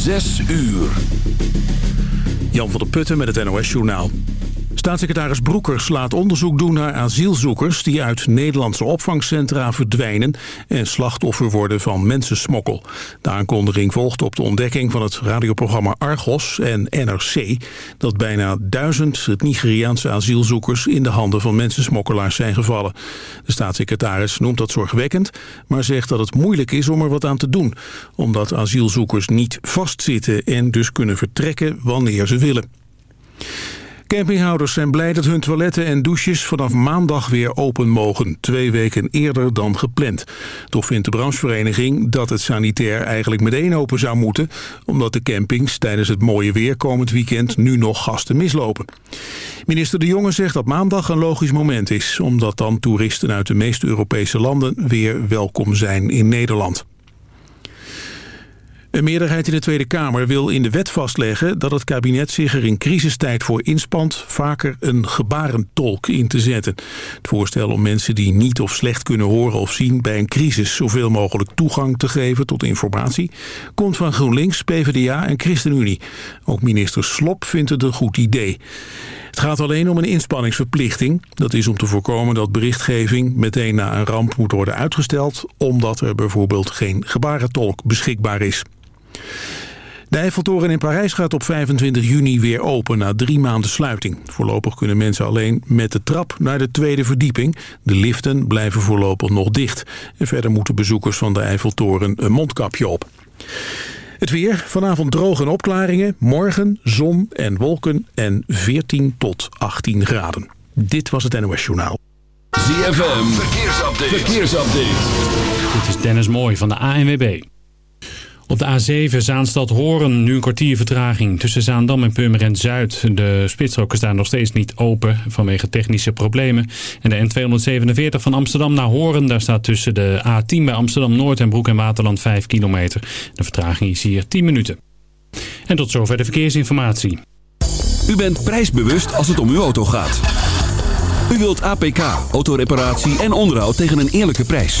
Zes uur. Jan van der Putten met het NOS Journaal. Staatssecretaris Broekers laat onderzoek doen naar asielzoekers... die uit Nederlandse opvangcentra verdwijnen... en slachtoffer worden van mensensmokkel. De aankondiging volgt op de ontdekking van het radioprogramma Argos en NRC... dat bijna duizend Nigeriaanse asielzoekers... in de handen van mensensmokkelaars zijn gevallen. De staatssecretaris noemt dat zorgwekkend... maar zegt dat het moeilijk is om er wat aan te doen... omdat asielzoekers niet vastzitten en dus kunnen vertrekken wanneer ze willen. Campinghouders zijn blij dat hun toiletten en douches vanaf maandag weer open mogen. Twee weken eerder dan gepland. Toch vindt de branchevereniging dat het sanitair eigenlijk meteen open zou moeten... omdat de campings tijdens het mooie weer komend weekend nu nog gasten mislopen. Minister De Jonge zegt dat maandag een logisch moment is... omdat dan toeristen uit de meeste Europese landen weer welkom zijn in Nederland. Een meerderheid in de Tweede Kamer wil in de wet vastleggen dat het kabinet zich er in crisistijd voor inspant vaker een gebarentolk in te zetten. Het voorstel om mensen die niet of slecht kunnen horen of zien bij een crisis zoveel mogelijk toegang te geven tot informatie komt van GroenLinks, PvdA en ChristenUnie. Ook minister Slop vindt het een goed idee. Het gaat alleen om een inspanningsverplichting. Dat is om te voorkomen dat berichtgeving meteen na een ramp moet worden uitgesteld... omdat er bijvoorbeeld geen gebarentolk beschikbaar is. De Eiffeltoren in Parijs gaat op 25 juni weer open na drie maanden sluiting. Voorlopig kunnen mensen alleen met de trap naar de tweede verdieping. De liften blijven voorlopig nog dicht. En verder moeten bezoekers van de Eiffeltoren een mondkapje op. Het weer, vanavond droge opklaringen, morgen zon en wolken en 14 tot 18 graden. Dit was het NOS Journaal. ZFM, verkeersupdate. verkeersupdate. Dit is Dennis Mooij van de ANWB. Op de A7 Zaanstad-Horen nu een kwartier vertraging tussen Zaandam en Purmerend Zuid. De spitsstroken staan nog steeds niet open vanwege technische problemen. En de N247 van Amsterdam naar Horen, daar staat tussen de A10 bij Amsterdam-Noord en Broek en Waterland 5 kilometer. De vertraging is hier 10 minuten. En tot zover de verkeersinformatie. U bent prijsbewust als het om uw auto gaat. U wilt APK, autoreparatie en onderhoud tegen een eerlijke prijs.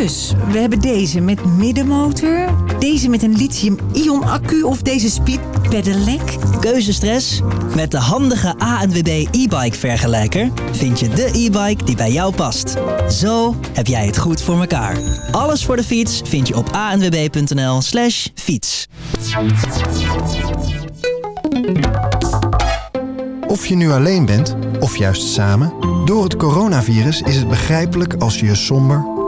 Dus, we hebben deze met middenmotor, deze met een lithium-ion accu of deze speed pedelec. Keuzestress? Met de handige ANWB e-bike vergelijker vind je de e-bike die bij jou past. Zo heb jij het goed voor elkaar. Alles voor de fiets vind je op anwb.nl slash fiets. Of je nu alleen bent, of juist samen... door het coronavirus is het begrijpelijk als je je somber,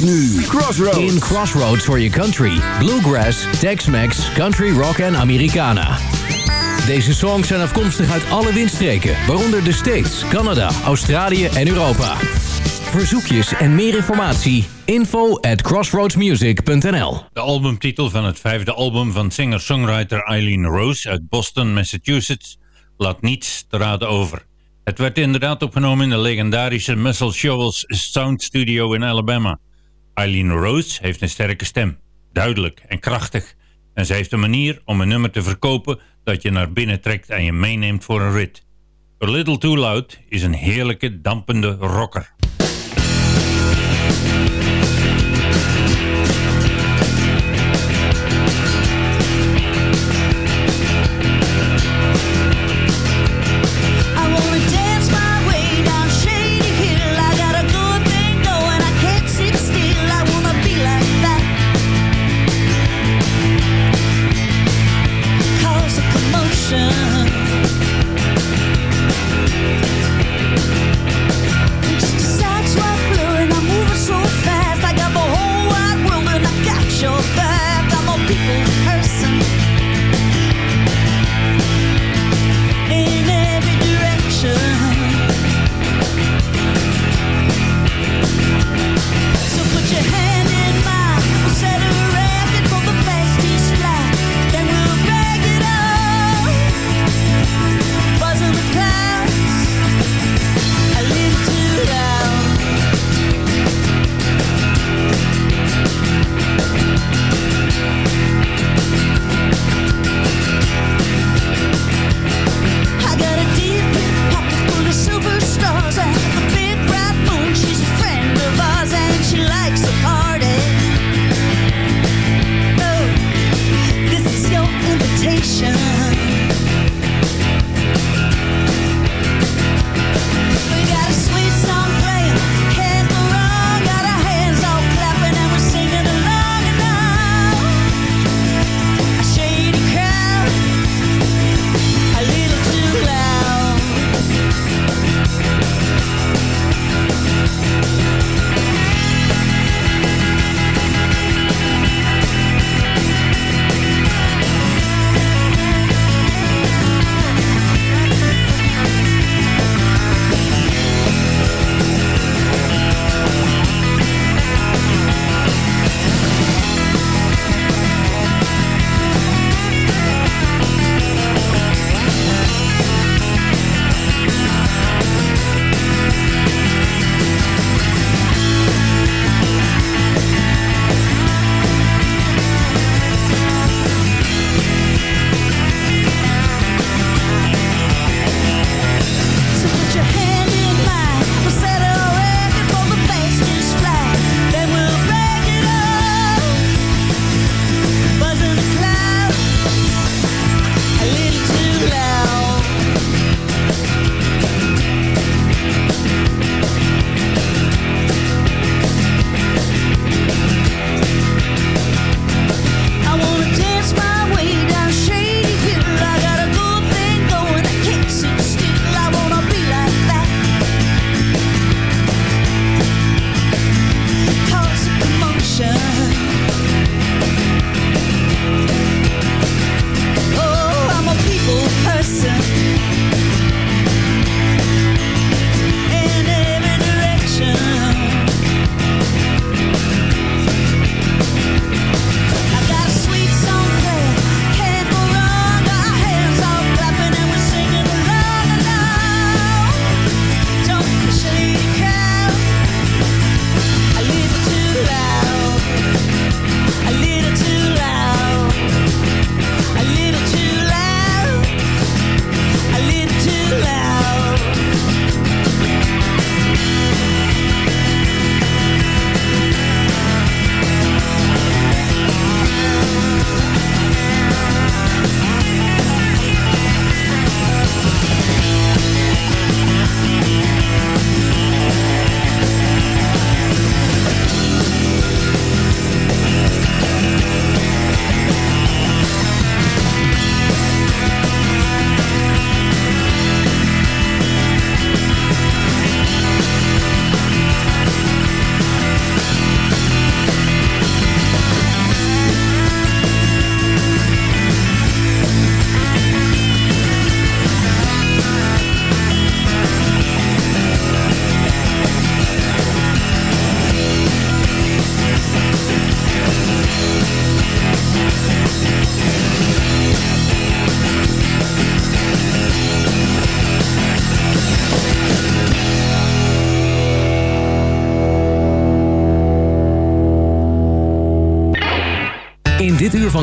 Met nu Crossroads. In Crossroads for your country. Bluegrass, Tex-Mex, Country Rock en Americana. Deze songs zijn afkomstig uit alle windstreken, waaronder de States, Canada, Australië en Europa. Verzoekjes en meer informatie, info at crossroadsmusic.nl De albumtitel van het vijfde album van singer-songwriter Eileen Rose uit Boston, Massachusetts, laat niets te raden over. Het werd inderdaad opgenomen in de legendarische Muscle Shoals Sound Studio in Alabama. Eileen Rose heeft een sterke stem, duidelijk en krachtig. En ze heeft een manier om een nummer te verkopen dat je naar binnen trekt en je meeneemt voor een rit. A Little Too Loud is een heerlijke, dampende rocker.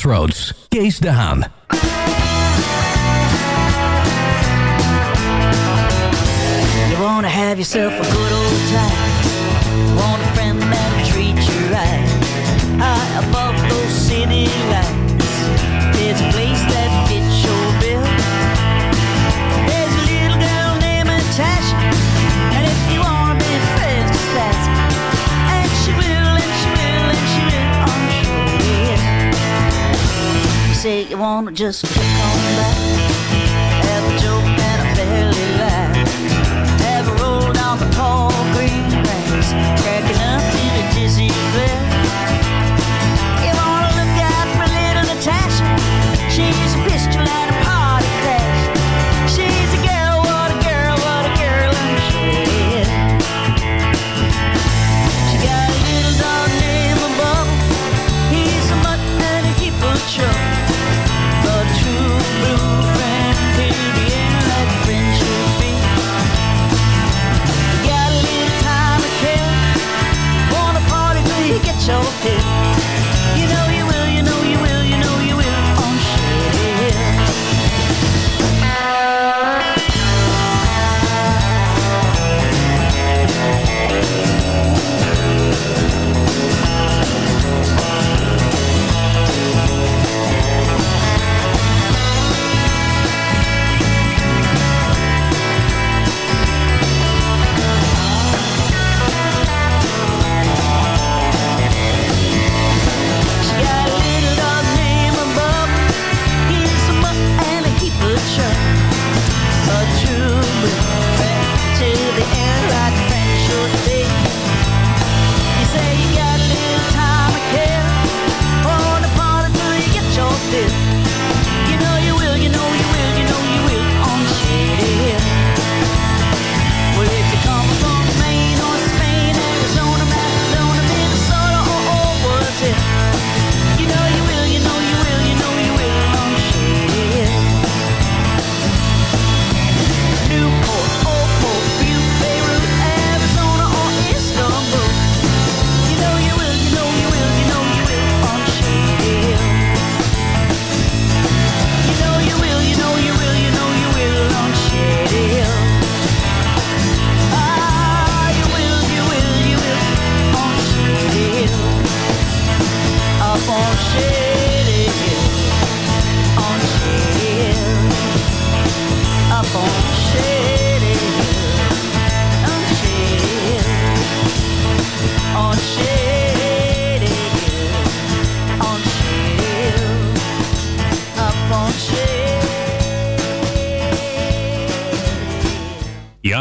Crossroads. Kees de Haan. You wanna have yourself a good old time. Want a friend that'll treat you right. I say you wanna just kick on back. Have a joke.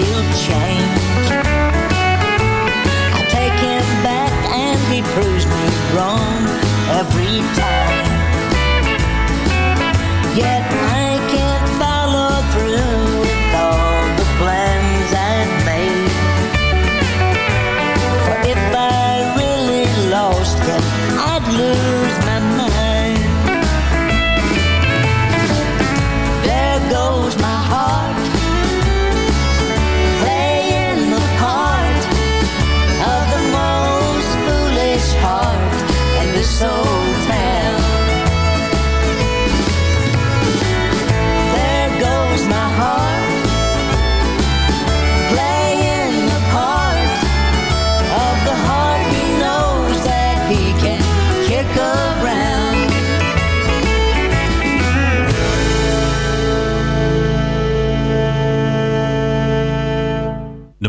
will change.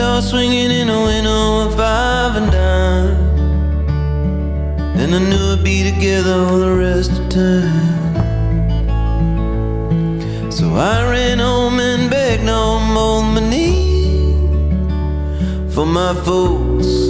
Guitar swinging in a window of five and dime. And I knew we'd be together all the rest of time. So I ran home and begged both my knees for my folks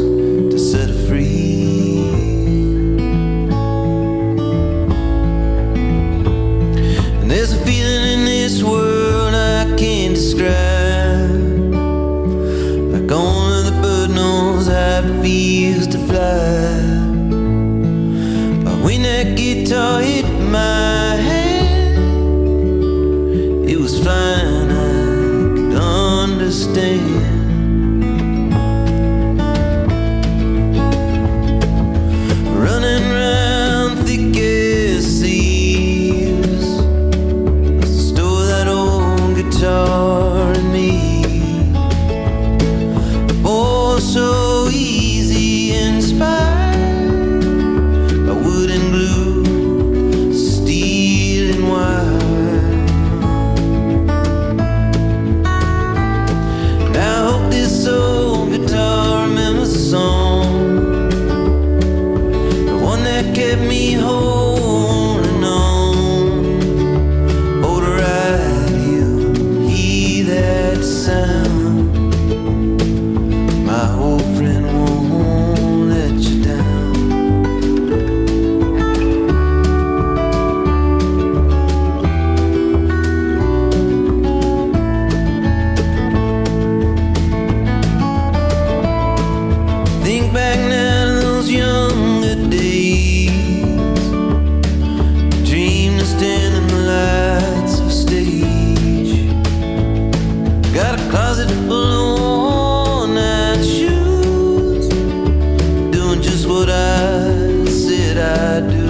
what I said I'd do.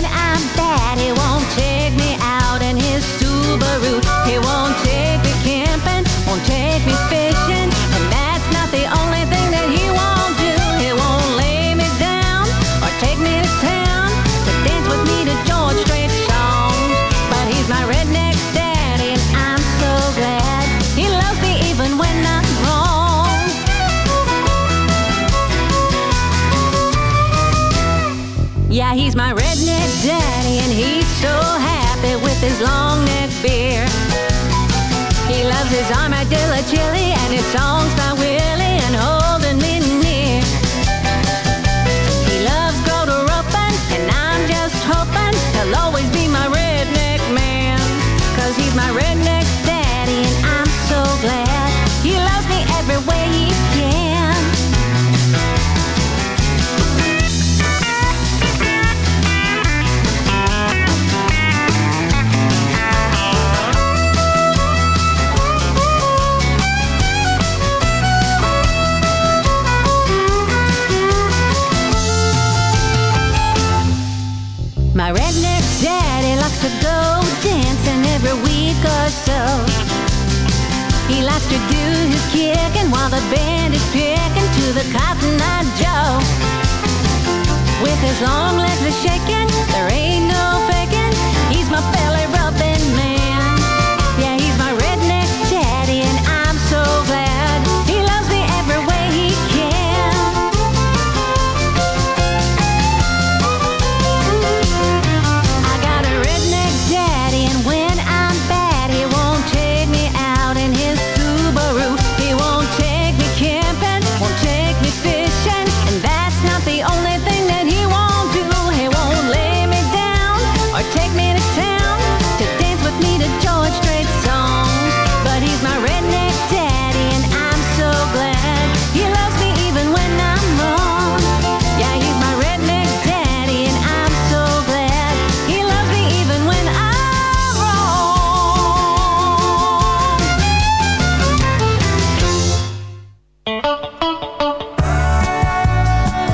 my redneck daddy, and he's so happy with his long neck beer. He loves his armadillo chili and his songs by Willie and holding me near. He loves go to roping, and I'm just hoping he'll always be my redneck man, cause he's my redneck every week or so. He likes to do his kicking while the band is picking to the Cotton Eye Joe. With his long legs a shaking, there ain't no faking. He's my belly rubbing man.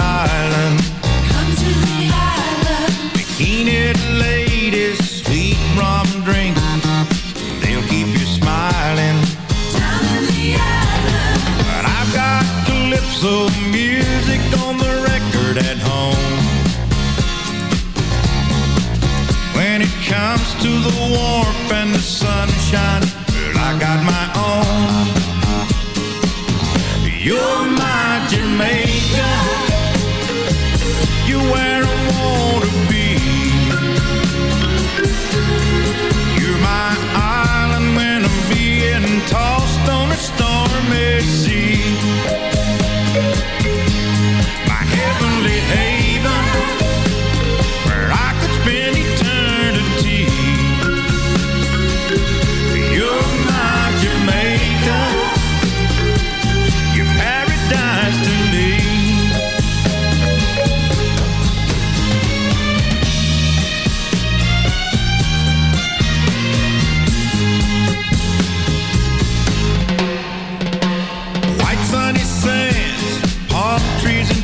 Island. Come to the island. Bikini ladies, sweet rum drink. They'll keep you smiling. Down in the island. But I've got calypso music on the record at home. When it comes to the warmth and the sunshine, well, I got my own. You're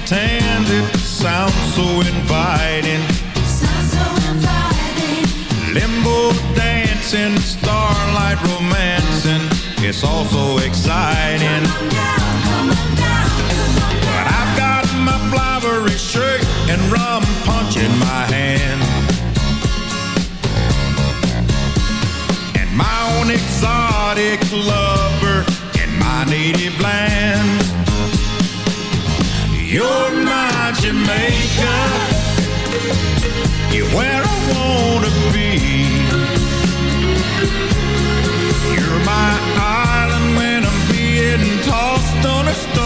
tans, it sounds so inviting. Limbo dancing, starlight romancing, it's all so exciting. estoy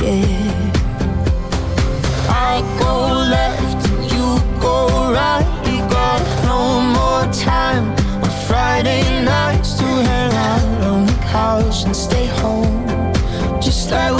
shit. I go left and you go right. You got no more time on Friday nights to hang out on the couch and stay home. Just like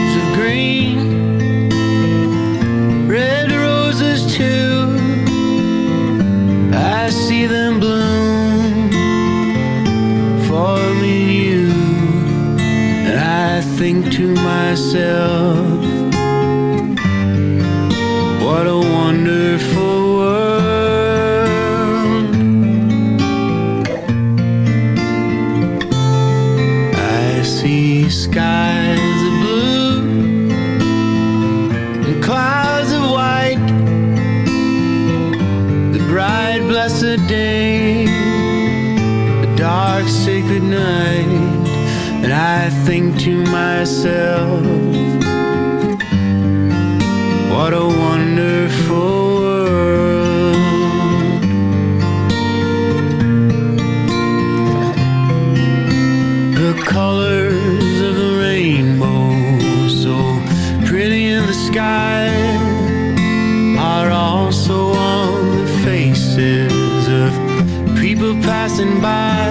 I see them bloom, forming you, and I think to myself, what a day, a dark, sacred night, and I think to myself, what a wonderful world. The colors of the rainbow, so pretty in the sky passing by.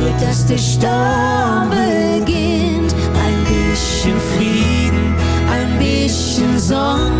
Spürt, dass der Sturm beginnt. Ein bisschen Frieden, ein bisschen Sonne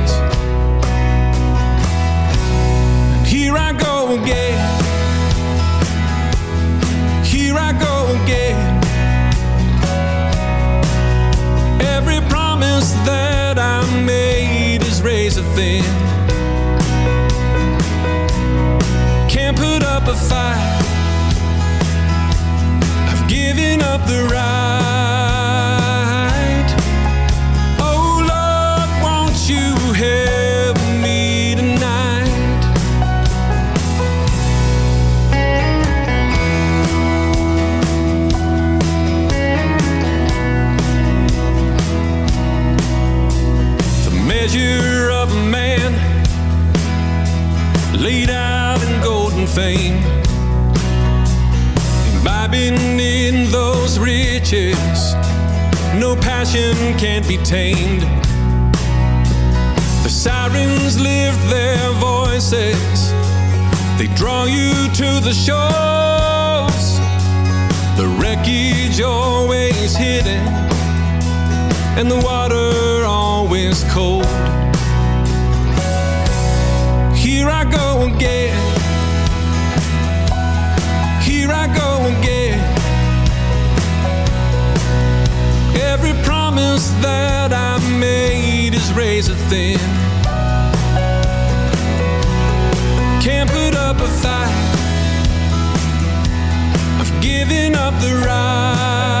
again. Here I go again. Every promise that I made is razor thin. Can't put up a fight. I've given up the right. Oh, Lord, won't you help? Fame, imbibing in those riches. No passion can't be tamed. The sirens lift their voices, they draw you to the shores. The wreckage always hidden, and the water always cold. Here I go again. Razor thin. Can't put up a fight. I've given up the right.